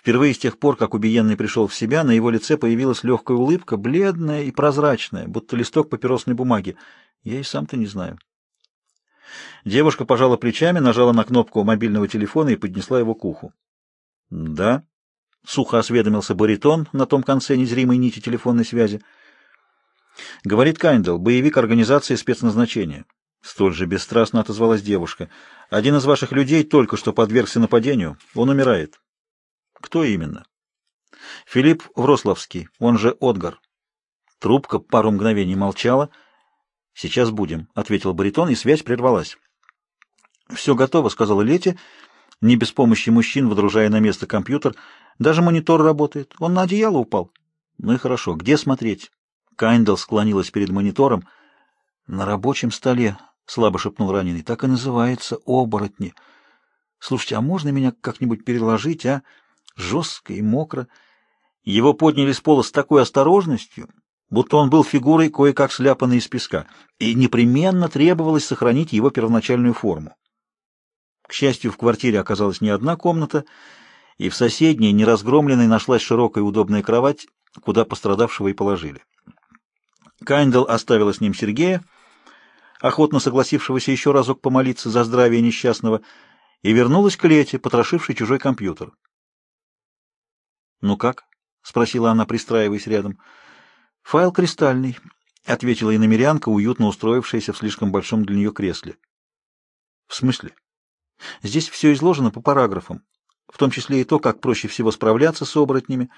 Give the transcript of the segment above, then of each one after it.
Впервые с тех пор, как убиенный пришел в себя, на его лице появилась легкая улыбка, бледная и прозрачная, будто листок папиросной бумаги. Я и сам-то не знаю. Девушка пожала плечами, нажала на кнопку мобильного телефона и поднесла его к уху. — Да, — сухо осведомился баритон на том конце незримой нити телефонной связи. — Говорит Кайндл, боевик организации спецназначения. Столь же бесстрастно отозвалась девушка. — Один из ваших людей только что подвергся нападению. Он умирает. Кто именно? Филипп Врославский, он же Отгар. Трубка пару мгновений молчала. Сейчас будем, ответил баритон, и связь прервалась. Все готово, сказала Лети, не без помощи мужчин, водружая на место компьютер. Даже монитор работает. Он на одеяло упал. Ну и хорошо. Где смотреть? Кайндл склонилась перед монитором. На рабочем столе, слабо шепнул раненый. Так и называется оборотни. Слушайте, а можно меня как-нибудь переложить, а? Жестко и мокро. Его подняли с пола с такой осторожностью, будто он был фигурой, кое-как сляпанной из песка, и непременно требовалось сохранить его первоначальную форму. К счастью, в квартире оказалась не одна комната, и в соседней, неразгромленной, нашлась широкая удобная кровать, куда пострадавшего и положили. Кайндл оставила с ним Сергея, охотно согласившегося еще разок помолиться за здравие несчастного, и вернулась к Лете, потрошившей чужой компьютер. «Ну как?» — спросила она, пристраиваясь рядом. «Файл кристальный», — ответила иномерянка, уютно устроившаяся в слишком большом для нее кресле. «В смысле?» «Здесь все изложено по параграфам, в том числе и то, как проще всего справляться с оборотнями,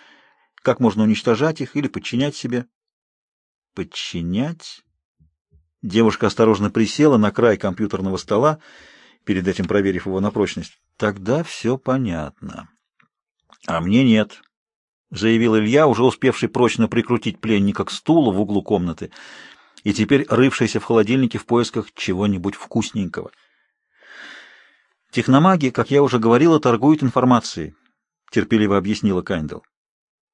как можно уничтожать их или подчинять себе». «Подчинять?» Девушка осторожно присела на край компьютерного стола, перед этим проверив его на прочность. «Тогда все понятно». «А мне нет», заявил Илья, уже успевший прочно прикрутить пленника к стулу в углу комнаты и теперь рывшийся в холодильнике в поисках чего-нибудь вкусненького. Техномаги, как я уже говорила, торгуют информацией, терпеливо объяснила Кайндл.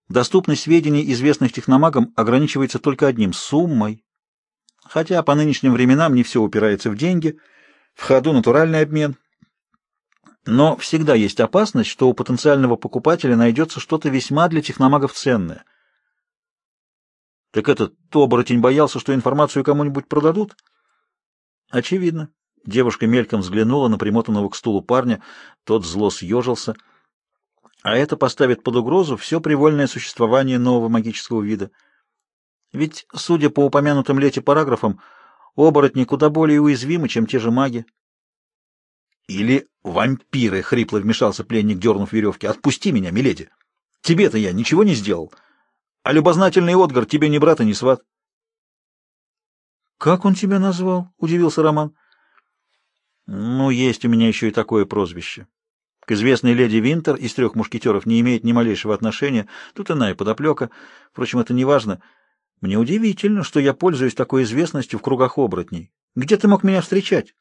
Доступность сведений, известных техномагам, ограничивается только одним — суммой. Хотя по нынешним временам не все упирается в деньги, в ходу натуральный обмен — но всегда есть опасность, что у потенциального покупателя найдется что-то весьма для техномагов ценное. Так этот оборотень боялся, что информацию кому-нибудь продадут? Очевидно. Девушка мельком взглянула на примотанного к стулу парня, тот зло съежился. А это поставит под угрозу все привольное существование нового магического вида. Ведь, судя по упомянутым лете параграфам, оборотни куда более уязвимы, чем те же маги. Или вампиры, — хрипло вмешался пленник, дернув веревки. — Отпусти меня, миледи. Тебе-то я ничего не сделал. А любознательный Отгар тебе ни брат и ни сват. — Как он тебя назвал? — удивился Роман. — Ну, есть у меня еще и такое прозвище. К известной леди Винтер из трех мушкетеров не имеет ни малейшего отношения. Тут иная подоплека. Впрочем, это не важно. Мне удивительно, что я пользуюсь такой известностью в кругах оборотней. Где ты мог меня встречать?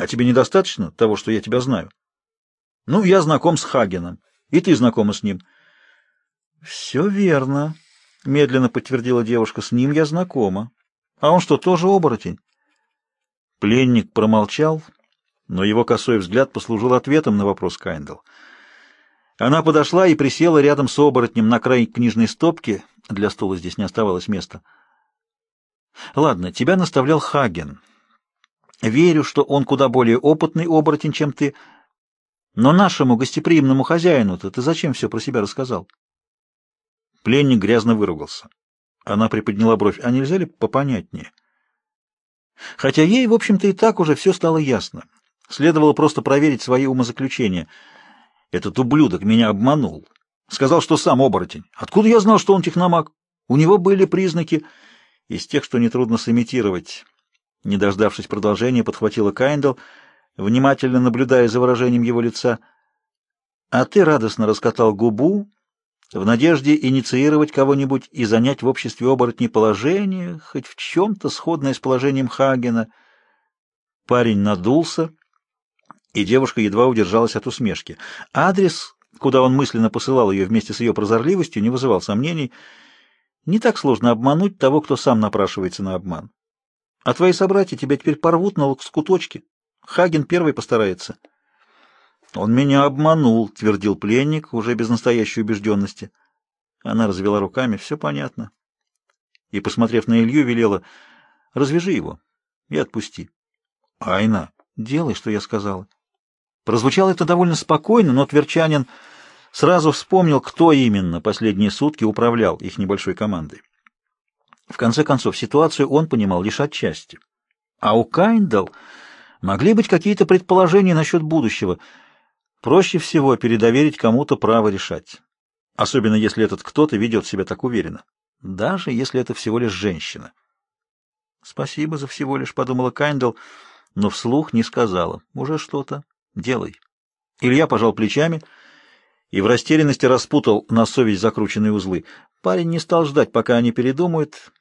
А тебе недостаточно того, что я тебя знаю? Ну, я знаком с Хагеном, и ты знакома с ним. Все верно, медленно подтвердила девушка. С ним я знакома. А он что, тоже оборотень? Пленник промолчал, но его косой взгляд послужил ответом на вопрос Кайндл. Она подошла и присела рядом с оборотнем на край книжной стопки. Для стула здесь не оставалось места. Ладно, тебя наставлял Хаген. Верю, что он куда более опытный оборотень, чем ты. Но нашему гостеприимному хозяину-то ты зачем все про себя рассказал? Пленник грязно выругался. Она приподняла бровь. А нельзя ли попонятнее? Хотя ей, в общем-то, и так уже все стало ясно. Следовало просто проверить свои умозаключения. Этот ублюдок меня обманул. Сказал, что сам оборотень. Откуда я знал, что он техномаг? У него были признаки из тех, что нетрудно сымитировать. Не дождавшись продолжения, подхватила Кайндл, внимательно наблюдая за выражением его лица. «А ты радостно раскатал губу в надежде инициировать кого-нибудь и занять в обществе оборотней положение, хоть в чем-то сходное с положением Хагена». Парень надулся, и девушка едва удержалась от усмешки. Адрес, куда он мысленно посылал ее вместе с ее прозорливостью, не вызывал сомнений. Не так сложно обмануть того, кто сам напрашивается на обман. А твои собратья тебя теперь порвут на лоскуточки. Хаген первый постарается. Он меня обманул, твердил пленник, уже без настоящей убежденности. Она развела руками, все понятно. И, посмотрев на Илью, велела, развяжи его и отпусти. Айна, делай, что я сказала. Прозвучало это довольно спокойно, но Тверчанин сразу вспомнил, кто именно последние сутки управлял их небольшой командой. В конце концов, ситуацию он понимал лишь отчасти. А у Кайндал могли быть какие-то предположения насчет будущего. Проще всего передоверить кому-то право решать. Особенно если этот кто-то ведет себя так уверенно. Даже если это всего лишь женщина. «Спасибо за всего лишь», — подумала Кайндал, но вслух не сказала. «Уже что-то. Делай». Илья пожал плечами и в растерянности распутал на совесть закрученные узлы. Парень не стал ждать, пока они передумают,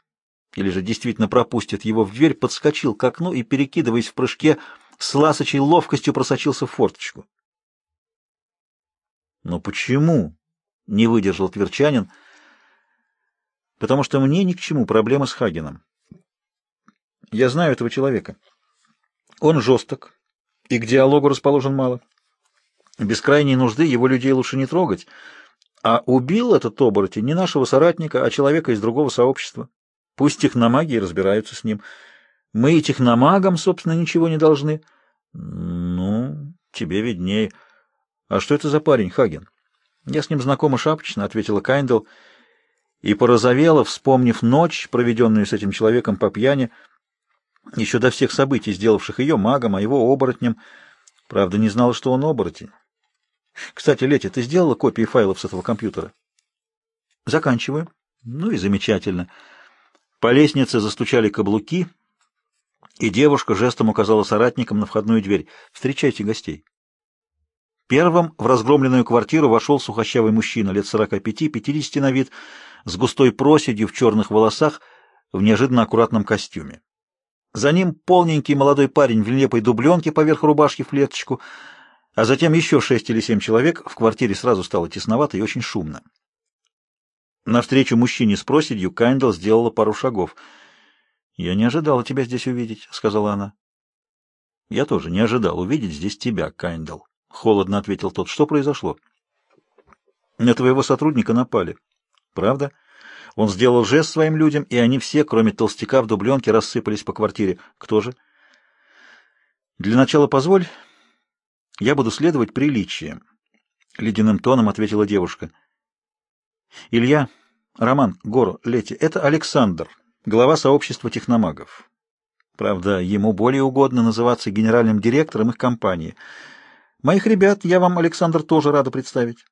или же действительно пропустит его в дверь, подскочил к окну и, перекидываясь в прыжке, с ласочей ловкостью просочился в форточку. «Но почему?» — не выдержал Тверчанин. «Потому что мне ни к чему проблемы с Хагеном. Я знаю этого человека. Он жесток, и к диалогу расположен мало. Без крайней нужды его людей лучше не трогать, а убил этот оборотень не нашего соратника, а человека из другого сообщества. Пусть техномаги и разбираются с ним. Мы и техномагам, собственно, ничего не должны. Ну, тебе виднее. А что это за парень, Хаген? Я с ним знакома шапочно, — ответила Кайндл, и порозовела, вспомнив ночь, проведенную с этим человеком по пьяни, еще до всех событий, сделавших ее магом, а его оборотнем. Правда, не знала, что он оборотень. Кстати, Летя, ты сделала копии файлов с этого компьютера? Заканчиваю. Ну и замечательно. По лестнице застучали каблуки, и девушка жестом указала соратникам на входную дверь. «Встречайте гостей». Первым в разгромленную квартиру вошел сухощавый мужчина лет сорока пяти-пятидесяти на вид, с густой проседью в черных волосах, в неожиданно аккуратном костюме. За ним полненький молодой парень в нелепой дубленке поверх рубашки в клеточку, а затем еще шесть или семь человек. В квартире сразу стало тесновато и очень шумно. Навстречу мужчине с проседью Кайндл сделала пару шагов. «Я не ожидала тебя здесь увидеть», — сказала она. «Я тоже не ожидал увидеть здесь тебя, Кайндл», — холодно ответил тот. «Что произошло?» «На твоего сотрудника напали». «Правда?» Он сделал жест своим людям, и они все, кроме толстяка в дубленке, рассыпались по квартире. «Кто же?» «Для начала позволь, я буду следовать приличиям», — ледяным тоном ответила девушка. Илья, Роман, Гору, Лети — это Александр, глава сообщества техномагов. Правда, ему более угодно называться генеральным директором их компании. Моих ребят я вам, Александр, тоже рада представить.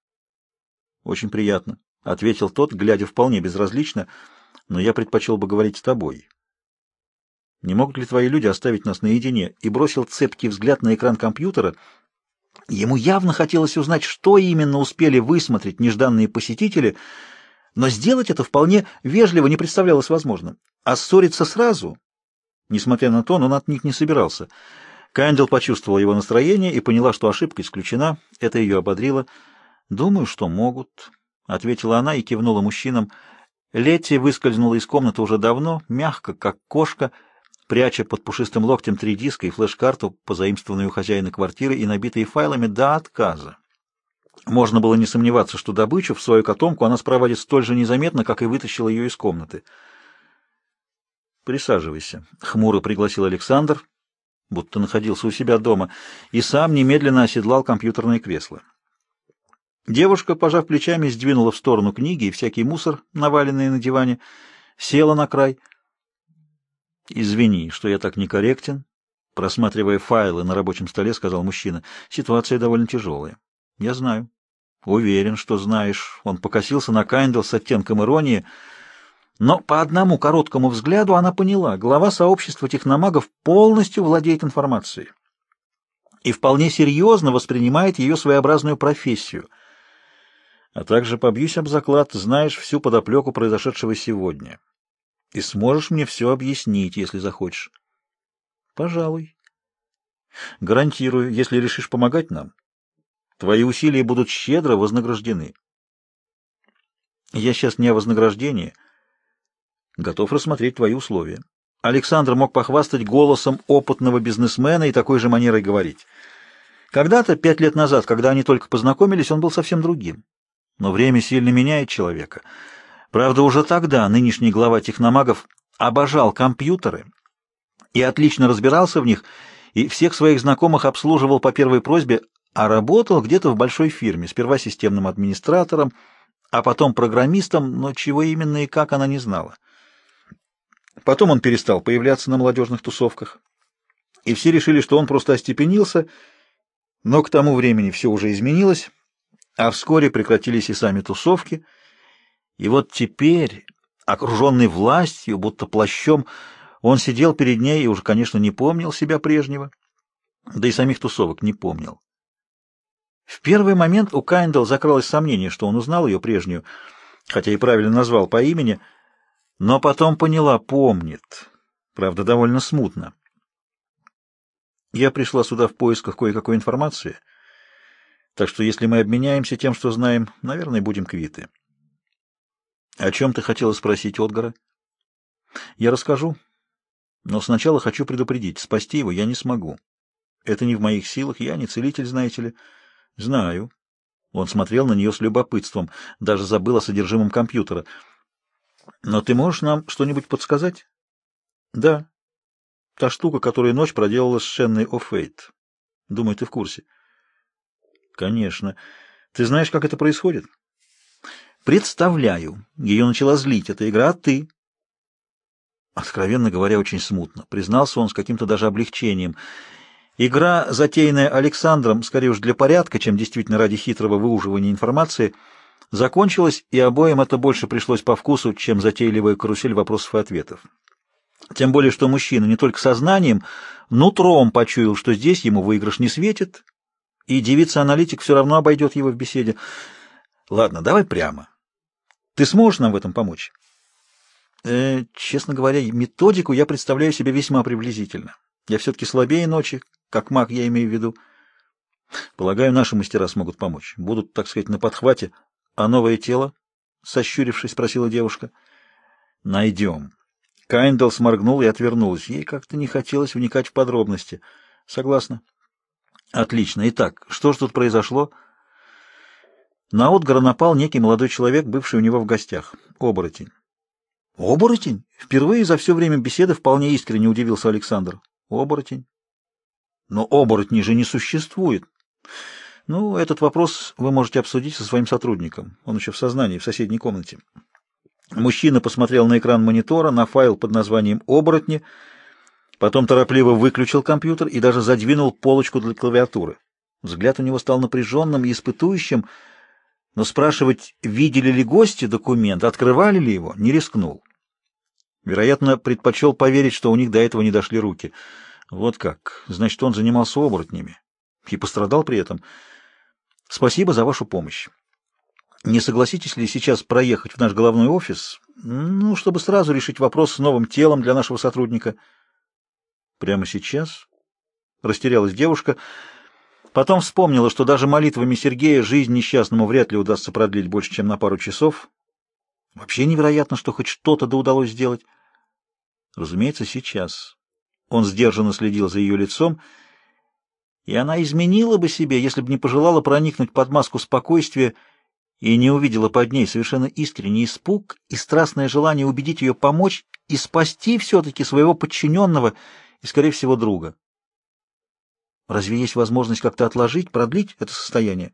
Очень приятно, — ответил тот, глядя вполне безразлично, — но я предпочел бы говорить с тобой. Не могут ли твои люди оставить нас наедине? И бросил цепкий взгляд на экран компьютера. Ему явно хотелось узнать, что именно успели высмотреть нежданные посетители, но сделать это вполне вежливо не представлялось возможным. А ссориться сразу, несмотря на то, он от них не собирался. Кандил почувствовала его настроение и поняла, что ошибка исключена. Это ее ободрило. «Думаю, что могут», — ответила она и кивнула мужчинам. Летти выскользнула из комнаты уже давно, мягко, как кошка, — пряча под пушистым локтем три диска и флеш-карту, позаимствованную у хозяина квартиры и набитые файлами до отказа. Можно было не сомневаться, что добычу в свою котомку она спроводит столь же незаметно, как и вытащила ее из комнаты. «Присаживайся», — хмуро пригласил Александр, будто находился у себя дома, и сам немедленно оседлал компьютерное кресло. Девушка, пожав плечами, сдвинула в сторону книги и всякий мусор, наваленный на диване, села на край — «Извини, что я так некорректен», — просматривая файлы на рабочем столе, сказал мужчина. «Ситуация довольно тяжелая». «Я знаю». «Уверен, что знаешь». Он покосился на Кайндл с оттенком иронии, но по одному короткому взгляду она поняла, глава сообщества техномагов полностью владеет информацией и вполне серьезно воспринимает ее своеобразную профессию. А также, побьюсь об заклад, знаешь всю подоплеку произошедшего сегодня и сможешь мне все объяснить, если захочешь. — Пожалуй. — Гарантирую, если решишь помогать нам, твои усилия будут щедро вознаграждены. Я сейчас не о вознаграждении. Готов рассмотреть твои условия. Александр мог похвастать голосом опытного бизнесмена и такой же манерой говорить. Когда-то, пять лет назад, когда они только познакомились, он был совсем другим. Но время сильно меняет человека. Правда, уже тогда нынешний глава техномагов обожал компьютеры и отлично разбирался в них, и всех своих знакомых обслуживал по первой просьбе, а работал где-то в большой фирме, сперва системным администратором, а потом программистом, но чего именно и как она не знала. Потом он перестал появляться на молодежных тусовках, и все решили, что он просто остепенился, но к тому времени все уже изменилось, а вскоре прекратились и сами тусовки, и вот теперь, окруженный властью, будто плащом, он сидел перед ней и уже, конечно, не помнил себя прежнего, да и самих тусовок не помнил. В первый момент у Кайндал закралось сомнение, что он узнал ее прежнюю, хотя и правильно назвал по имени, но потом поняла, помнит, правда, довольно смутно. Я пришла сюда в поисках кое-какой информации, так что если мы обменяемся тем, что знаем, наверное, будем квиты. — О чем ты хотела спросить Отгара? — Я расскажу, но сначала хочу предупредить, спасти его я не смогу. Это не в моих силах, я не целитель, знаете ли. — Знаю. Он смотрел на нее с любопытством, даже забыл о содержимом компьютера. — Но ты можешь нам что-нибудь подсказать? — Да. Та штука, которую ночь проделала с Шенной О'Фейт. Думаю, ты в курсе. — Конечно. Ты знаешь, как это происходит? — Представляю. Ее начала злить эта игра, а ты? Откровенно говоря, очень смутно. Признался он с каким-то даже облегчением — Игра, затеянная Александром, скорее уж для порядка, чем действительно ради хитрого выуживания информации, закончилась, и обоим это больше пришлось по вкусу, чем затейливая карусель вопросов и ответов. Тем более, что мужчина не только сознанием, нутром почуял, что здесь ему выигрыш не светит, и девица-аналитик все равно обойдет его в беседе. Ладно, давай прямо. Ты сможешь нам в этом помочь? Э, честно говоря, методику я представляю себе весьма приблизительно. Я все-таки слабее ночи, как маг я имею в виду. Полагаю, наши мастера смогут помочь. Будут, так сказать, на подхвате. А новое тело? Сощурившись, спросила девушка. Найдем. Кайндал сморгнул и отвернулась. Ей как-то не хотелось вникать в подробности. Согласна. Отлично. Итак, что же тут произошло? На Отгара напал некий молодой человек, бывший у него в гостях. Оборотень. Оборотень? Впервые за все время беседы вполне искренне удивился Александр. Оборотень. Но оборотней же не существует. Ну, этот вопрос вы можете обсудить со своим сотрудником. Он еще в сознании, в соседней комнате. Мужчина посмотрел на экран монитора, на файл под названием «Оборотни», потом торопливо выключил компьютер и даже задвинул полочку для клавиатуры. Взгляд у него стал напряженным и испытующим, но спрашивать, видели ли гости документ, открывали ли его, не рискнул. Вероятно, предпочел поверить, что у них до этого не дошли руки — вот как. Значит, он занимался оборотнями. И пострадал при этом. Спасибо за вашу помощь. Не согласитесь ли сейчас проехать в наш головной офис, ну, чтобы сразу решить вопрос с новым телом для нашего сотрудника? Прямо сейчас? Растерялась девушка. Потом вспомнила, что даже молитвами Сергея жизнь несчастному вряд ли удастся продлить больше, чем на пару часов. Вообще невероятно, что хоть что-то да удалось сделать. Разумеется, сейчас. Он сдержанно следил за ее лицом, и она изменила бы себе, если бы не пожелала проникнуть под маску спокойствия и не увидела под ней совершенно искренний испуг и страстное желание убедить ее помочь и спасти все-таки своего подчиненного и, скорее всего, друга. Разве есть возможность как-то отложить, продлить это состояние?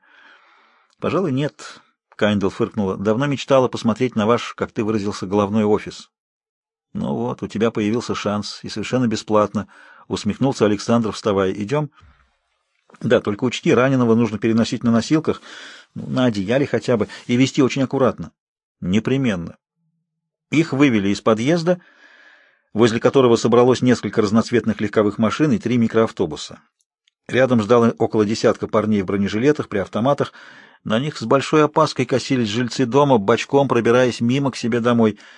Пожалуй, нет. Кайндл фыркнула. Давно мечтала посмотреть на ваш, как ты выразился, головной офис. Ну вот, у тебя появился шанс, и совершенно бесплатно, усмехнулся Александр, вставая. Идем? Да, только учти, раненого нужно переносить на носилках, ну, на одеяле хотя бы, и вести очень аккуратно. Непременно. Их вывели из подъезда, возле которого собралось несколько разноцветных легковых машин и три микроавтобуса. Рядом ждало около десятка парней в бронежилетах при автоматах. На них с большой опаской косились жильцы дома, бочком пробираясь мимо к себе домой —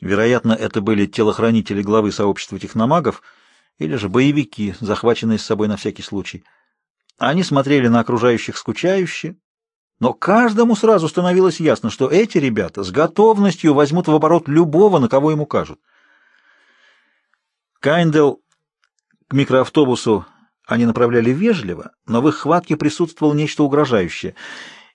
Вероятно, это были телохранители главы сообщества техномагов или же боевики, захваченные с собой на всякий случай. Они смотрели на окружающих скучающе, но каждому сразу становилось ясно, что эти ребята с готовностью возьмут в оборот любого, на кого им укажут. Кайндел к микроавтобусу они направляли вежливо, но в их хватке присутствовало нечто угрожающее,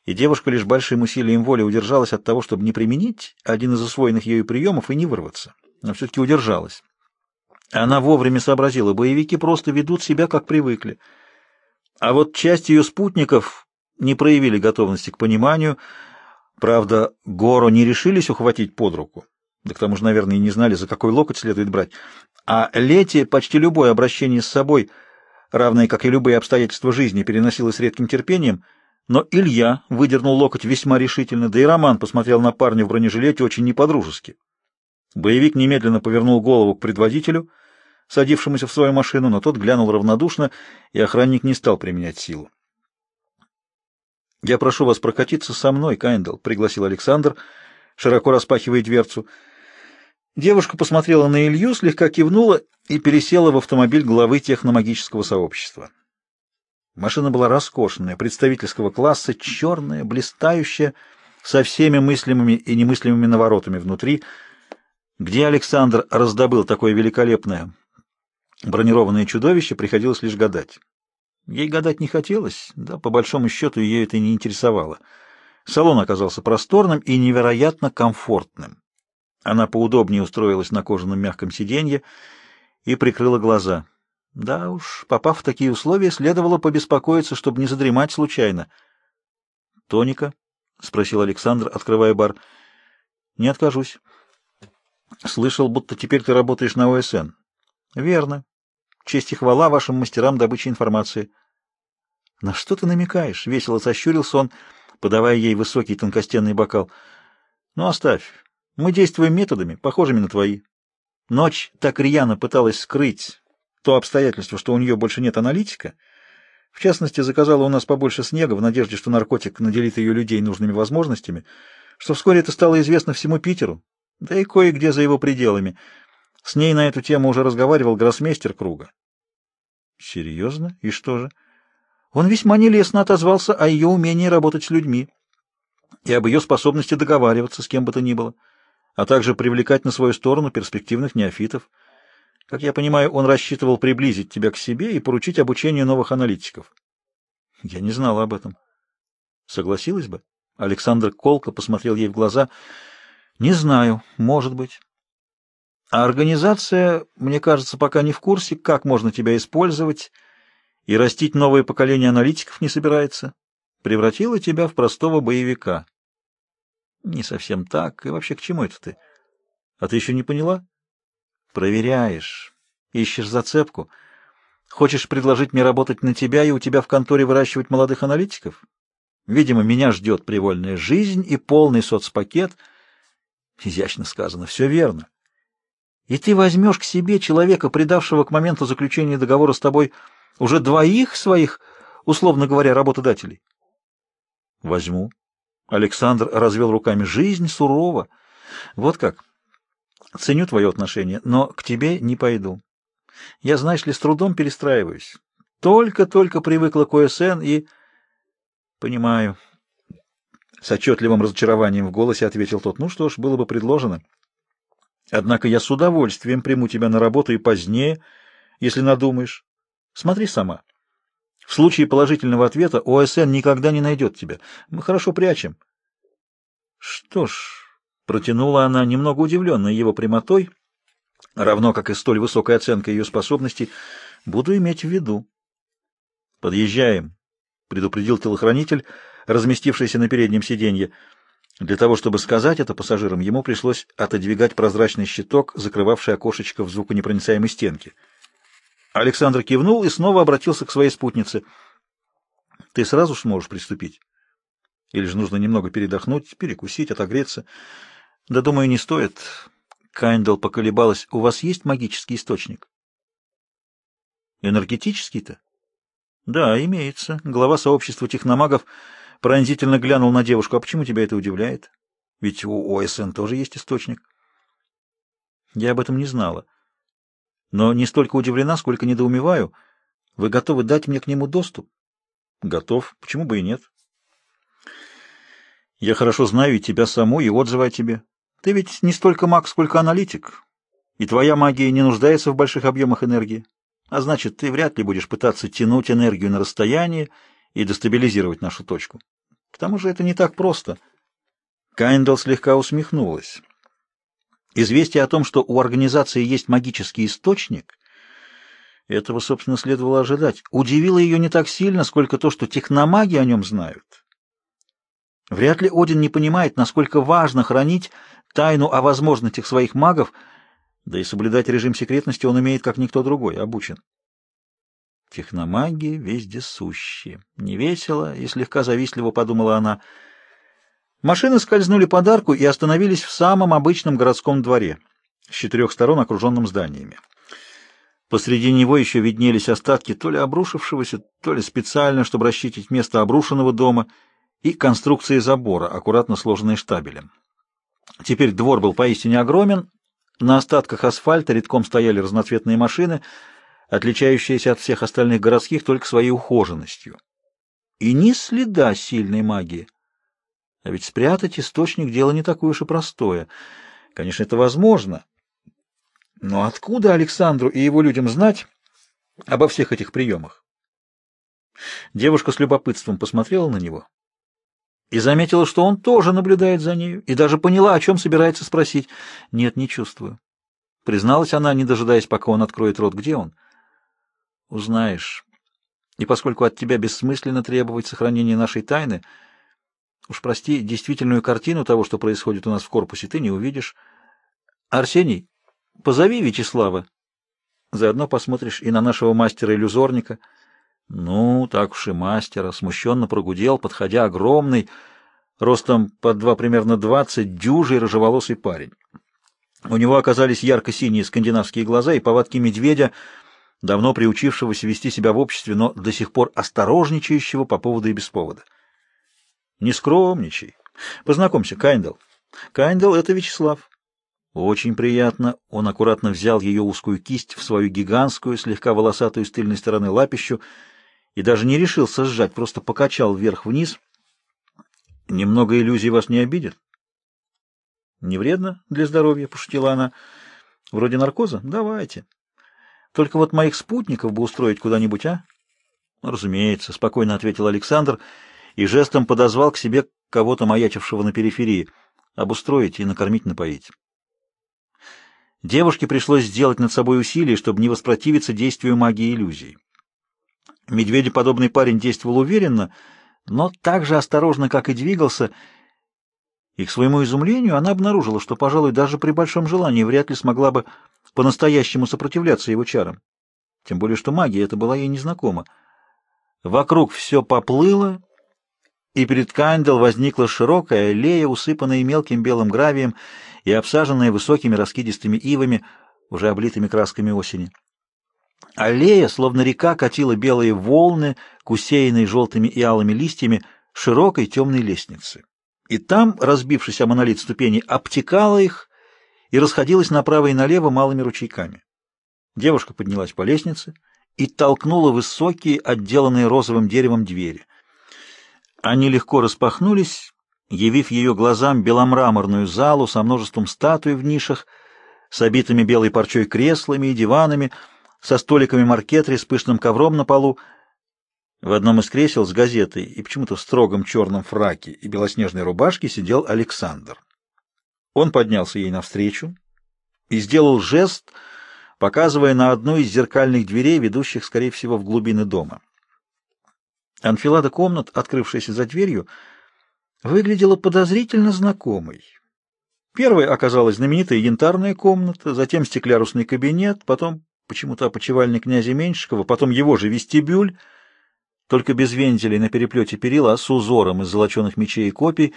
и девушка лишь большим усилием воли удержалась от того, чтобы не применить один из усвоенных ею приемов и не вырваться. Но все-таки удержалась. Она вовремя сообразила, боевики просто ведут себя, как привыкли. А вот часть ее спутников не проявили готовности к пониманию. Правда, Гору не решились ухватить под руку. Да к тому же, наверное, и не знали, за какой локоть следует брать. А Лети почти любое обращение с собой, равное как и любые обстоятельства жизни, переносила с редким терпением. Но Илья выдернул локоть весьма решительно, да и Роман посмотрел на парня в бронежилете очень неподружески. Боевик немедленно повернул голову к предводителю, садившемуся в свою машину, но тот глянул равнодушно, и охранник не стал применять силу. «Я прошу вас прокатиться со мной, Кайндл», — пригласил Александр, широко распахивая дверцу. Девушка посмотрела на Илью, слегка кивнула и пересела в автомобиль главы техномагического сообщества. Машина была роскошная, представительского класса, черная, блистающая, со всеми мыслимыми и немыслимыми наворотами внутри. Где Александр раздобыл такое великолепное бронированное чудовище, приходилось лишь гадать. Ей гадать не хотелось, да, по большому счету, ее это не интересовало. Салон оказался просторным и невероятно комфортным. Она поудобнее устроилась на кожаном мягком сиденье и прикрыла глаза. Да уж, попав в такие условия, следовало побеспокоиться, чтобы не задремать случайно. — Тоника? — спросил Александр, открывая бар. — Не откажусь. — Слышал, будто теперь ты работаешь на ОСН. — Верно. Честь и хвала вашим мастерам добычи информации. — На что ты намекаешь? — весело сощурился он, подавая ей высокий тонкостенный бокал. — Ну, оставь. Мы действуем методами, похожими на твои. Ночь так рьяно пыталась скрыть то обстоятельство, что у нее больше нет аналитика. В частности, заказала у нас побольше снега в надежде, что наркотик наделит ее людей нужными возможностями, что вскоре это стало известно всему Питеру, да и кое-где за его пределами. С ней на эту тему уже разговаривал гроссмейстер круга. Серьезно? И что же? Он весьма нелестно отозвался о ее умении работать с людьми и об ее способности договариваться с кем бы то ни было а также привлекать на свою сторону перспективных неофитов. Как я понимаю, он рассчитывал приблизить тебя к себе и поручить обучение новых аналитиков. Я не знала об этом. Согласилась бы? Александр колко посмотрел ей в глаза. Не знаю, может быть. А организация, мне кажется, пока не в курсе, как можно тебя использовать, и растить новое поколение аналитиков не собирается. Превратила тебя в простого боевика. Не совсем так. И вообще, к чему это ты? А ты еще не поняла? Проверяешь. Ищешь зацепку. Хочешь предложить мне работать на тебя и у тебя в конторе выращивать молодых аналитиков? Видимо, меня ждет привольная жизнь и полный соцпакет. Изящно сказано. Все верно. И ты возьмешь к себе человека, предавшего к моменту заключения договора с тобой уже двоих своих, условно говоря, работодателей? Возьму. Александр развел руками. «Жизнь сурова. Вот как. Ценю твое отношение, но к тебе не пойду. Я, знаешь ли, с трудом перестраиваюсь. Только-только привыкла к ОСН и...» «Понимаю». С отчетливым разочарованием в голосе ответил тот. «Ну что ж, было бы предложено. Однако я с удовольствием приму тебя на работу и позднее, если надумаешь. Смотри сама». В случае положительного ответа ОСН никогда не найдет тебя. Мы хорошо прячем. Что ж, протянула она, немного удивленная его прямотой, равно как и столь высокой оценкой ее способностей, буду иметь в виду. Подъезжаем, предупредил телохранитель, разместившийся на переднем сиденье. Для того, чтобы сказать это пассажирам, ему пришлось отодвигать прозрачный щиток, закрывавший окошечко в звуконепроницаемой стенке. Александр кивнул и снова обратился к своей спутнице. — Ты сразу сможешь приступить? Или же нужно немного передохнуть, перекусить, отогреться? — Да, думаю, не стоит. Кайндл поколебалась. — У вас есть магический источник? — Энергетический-то? — Да, имеется. Глава сообщества техномагов пронзительно глянул на девушку. — А почему тебя это удивляет? Ведь у ОСН тоже есть источник. — Я об этом не знала. — но не столько удивлена, сколько недоумеваю. Вы готовы дать мне к нему доступ? Готов. Почему бы и нет? Я хорошо знаю и тебя саму, и отзывы о тебе. Ты ведь не столько маг, сколько аналитик. И твоя магия не нуждается в больших объемах энергии. а значит, ты вряд ли будешь пытаться тянуть энергию на расстоянии и дестабилизировать нашу точку. К тому же это не так просто. Кайндал слегка усмехнулась. Известие о том, что у организации есть магический источник, этого, собственно, следовало ожидать, удивило ее не так сильно, сколько то, что техномаги о нем знают. Вряд ли Один не понимает, насколько важно хранить тайну о возможностях своих магов, да и соблюдать режим секретности он умеет, как никто другой, обучен. Техномаги вездесущие. Невесело и слегка завистливо подумала она. Машины скользнули под арку и остановились в самом обычном городском дворе, с четырех сторон окруженным зданиями. Посреди него еще виднелись остатки то ли обрушившегося, то ли специально, чтобы расчистить место обрушенного дома, и конструкции забора, аккуратно сложенные штабелем. Теперь двор был поистине огромен, на остатках асфальта редком стояли разноцветные машины, отличающиеся от всех остальных городских только своей ухоженностью. И ни следа сильной магии. А ведь спрятать источник — дело не такое уж и простое. Конечно, это возможно. Но откуда Александру и его людям знать обо всех этих приемах? Девушка с любопытством посмотрела на него и заметила, что он тоже наблюдает за нею, и даже поняла, о чем собирается спросить. «Нет, не чувствую». Призналась она, не дожидаясь, пока он откроет рот. «Где он?» «Узнаешь. И поскольку от тебя бессмысленно требовать сохранения нашей тайны, уж прости, действительную картину того, что происходит у нас в корпусе, ты не увидишь. Арсений, позови Вячеслава. Заодно посмотришь и на нашего мастера-иллюзорника». Ну, так уж и мастера, смущенно прогудел, подходя огромный, ростом под два примерно двадцать, дюжий рыжеволосый парень. У него оказались ярко-синие скандинавские глаза и повадки медведя, давно приучившегося вести себя в обществе, но до сих пор осторожничающего по поводу и без повода. Не скромничай. Познакомься, Кайндал. Кайндал — это Вячеслав. Очень приятно. Он аккуратно взял ее узкую кисть в свою гигантскую, слегка волосатую с тыльной стороны лапищу и даже не решился сжать, просто покачал вверх-вниз. «Немного иллюзий вас не обидит?» «Не вредно для здоровья», — пошутила она. «Вроде наркоза? Давайте. Только вот моих спутников бы устроить куда-нибудь, а?» «Разумеется», — спокойно ответил Александр и жестом подозвал к себе кого-то маячившего на периферии. «Обустроить и накормить-напоить». Девушке пришлось сделать над собой усилие, чтобы не воспротивиться действию магии иллюзий. Медведеподобный парень действовал уверенно, но так же осторожно, как и двигался, и к своему изумлению она обнаружила, что, пожалуй, даже при большом желании вряд ли смогла бы по-настоящему сопротивляться его чарам. Тем более, что магия эта была ей незнакома. Вокруг все поплыло, и перед Кайндал возникла широкая аллея, усыпанная мелким белым гравием и обсаженная высокими раскидистыми ивами, уже облитыми красками осени. Аллея, словно река, катила белые волны к желтыми и алыми листьями широкой темной лестницы. И там, разбившись о монолит ступеней, обтекала их и расходилась направо и налево малыми ручейками. Девушка поднялась по лестнице и толкнула высокие, отделанные розовым деревом двери. Они легко распахнулись, явив ее глазам беломраморную залу со множеством статуй в нишах, с обитыми белой парчой креслами и диванами, со столиками маркетри с пышным ковром на полу. В одном из кресел с газетой и почему-то в строгом черном фраке и белоснежной рубашке сидел Александр. Он поднялся ей навстречу и сделал жест, показывая на одну из зеркальных дверей, ведущих, скорее всего, в глубины дома. Анфилада комнат, открывшаяся за дверью, выглядела подозрительно знакомой. Первой оказалась знаменитая янтарная комната, затем стеклярусный кабинет, потом почему-то опочивальня князя Меньшикова, потом его же вестибюль, только без вензелей на переплете перила, а с узором из золоченых мечей и копий.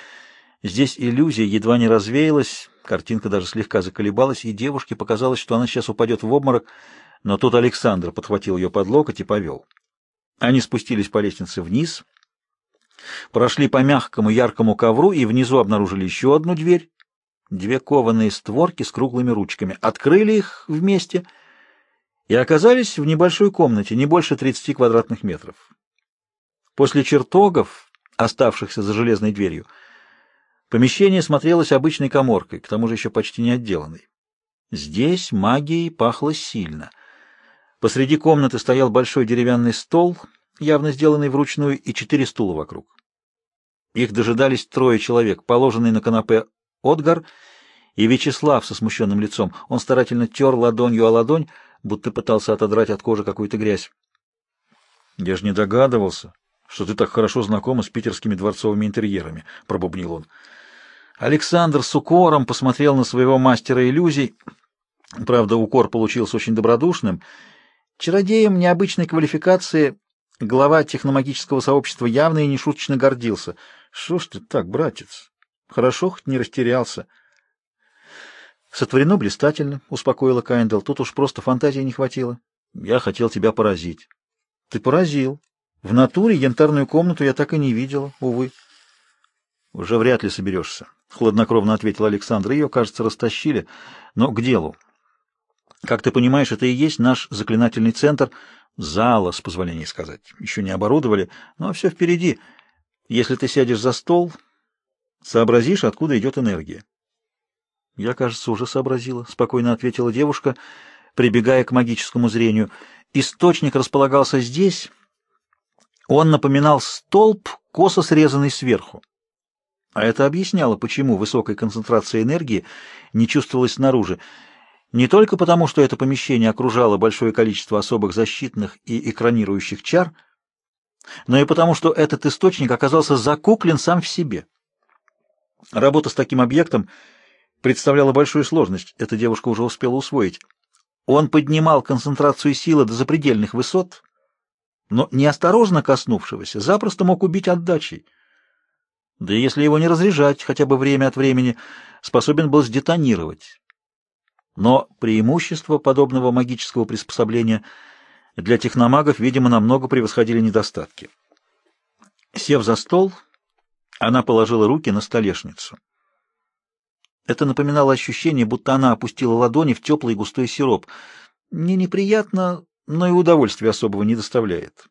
Здесь иллюзия едва не развеялась, картинка даже слегка заколебалась, и девушке показалось, что она сейчас упадет в обморок, но тут Александр подхватил ее под локоть и повел. Они спустились по лестнице вниз, прошли по мягкому яркому ковру и внизу обнаружили еще одну дверь, две кованые створки с круглыми ручками. Открыли их вместе — и оказались в небольшой комнате, не больше 30 квадратных метров. После чертогов, оставшихся за железной дверью, помещение смотрелось обычной коморкой, к тому же еще почти не отделанной. Здесь магией пахло сильно. Посреди комнаты стоял большой деревянный стол, явно сделанный вручную, и четыре стула вокруг. Их дожидались трое человек, положенный на канапе Отгар и Вячеслав со смущенным лицом. Он старательно тер ладонью о ладонь, будто пытался отодрать от кожи какую-то грязь. — Я же не догадывался, что ты так хорошо знакома с питерскими дворцовыми интерьерами, — пробубнил он. Александр с укором посмотрел на своего мастера иллюзий. Правда, укор получился очень добродушным. Чародеем необычной квалификации глава техномагического сообщества явно и нешуточно гордился. Что ж ты так, братец? Хорошо, хоть не растерялся. Сотворено блистательно, — успокоила Кайндал. Тут уж просто фантазии не хватило. Я хотел тебя поразить. Ты поразил. В натуре янтарную комнату я так и не видела, увы. Уже вряд ли соберешься, — хладнокровно ответил Александр. Ее, кажется, растащили. Но к делу. Как ты понимаешь, это и есть наш заклинательный центр. Зала, с позволения сказать. Еще не оборудовали, но все впереди. Если ты сядешь за стол, сообразишь, откуда идет энергия. Я, кажется, уже сообразила, — спокойно ответила девушка, прибегая к магическому зрению. Источник располагался здесь. Он напоминал столб, косо срезанный сверху. А это объясняло, почему высокая концентрация энергии не чувствовалась снаружи. Не только потому, что это помещение окружало большое количество особых защитных и экранирующих чар, но и потому, что этот источник оказался закуклен сам в себе. Работа с таким объектом представляла большую сложность, эта девушка уже успела усвоить. Он поднимал концентрацию силы до запредельных высот, но неосторожно коснувшегося запросто мог убить отдачей. Да и если его не разряжать хотя бы время от времени, способен был сдетонировать. Но преимущества подобного магического приспособления для техномагов, видимо, намного превосходили недостатки. Сев за стол, она положила руки на столешницу. Это напоминало ощущение, будто она опустила ладони в теплый густой сироп. Не неприятно, но и удовольствия особого не доставляет.